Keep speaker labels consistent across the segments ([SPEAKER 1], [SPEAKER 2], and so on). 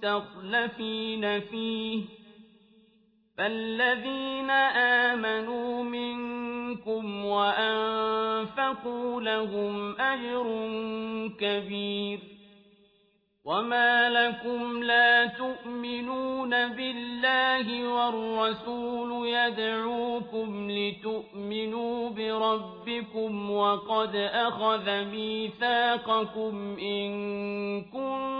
[SPEAKER 1] مستخلفين فيه فالذين آمنوا منكم وأنفقوا لهم أجر كبير وما لكم لا تؤمنون بالله والرسول يدعوكم لتؤمنوا بربكم وقد أخذ ميثاقكم إن كنتم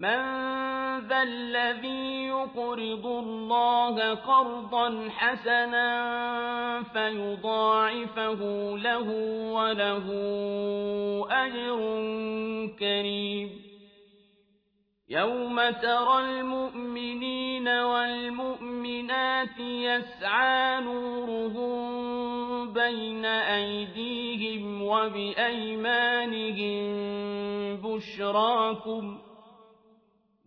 [SPEAKER 1] من ذا الذي يقرض الله قرضا حسنا فيضاعفه له وله أجر كريم. يوم ترى المؤمنين والمؤمنات يسعى نورهم بين أيديهم وبأيمانهم بشراكم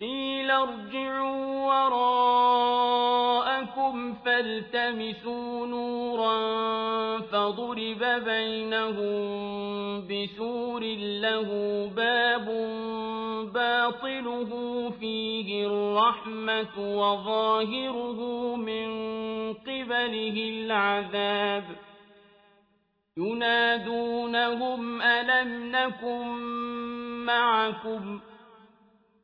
[SPEAKER 1] قيل ارجعوا وراءكم فالتمسوا نورا فضرب بينهم بسور له باب باطله فيه الرحمة وظاهره من قبله العذاب ينادونهم ألم نكن معكم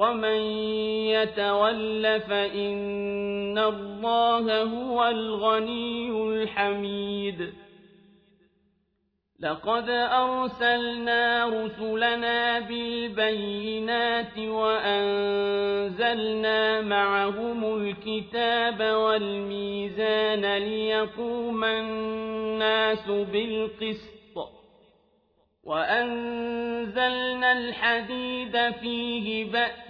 [SPEAKER 1] ومن يتول فإن الله هو الغني الحميد لقد أرسلنا رسلنا بالبينات وأنزلنا معهم الكتاب والميزان ليقوم الناس بالقسط وأنزلنا الحديد فيه بأس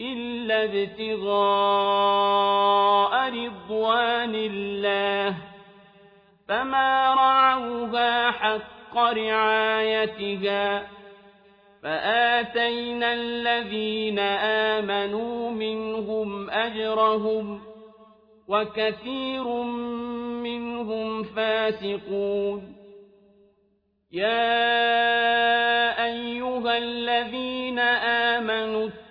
[SPEAKER 1] إلا ابتغاء رضوان الله فما رعوها حق رعايتها فآتينا الذين آمنوا منهم أجرهم وكثير منهم فاسقون. يا أيها الذين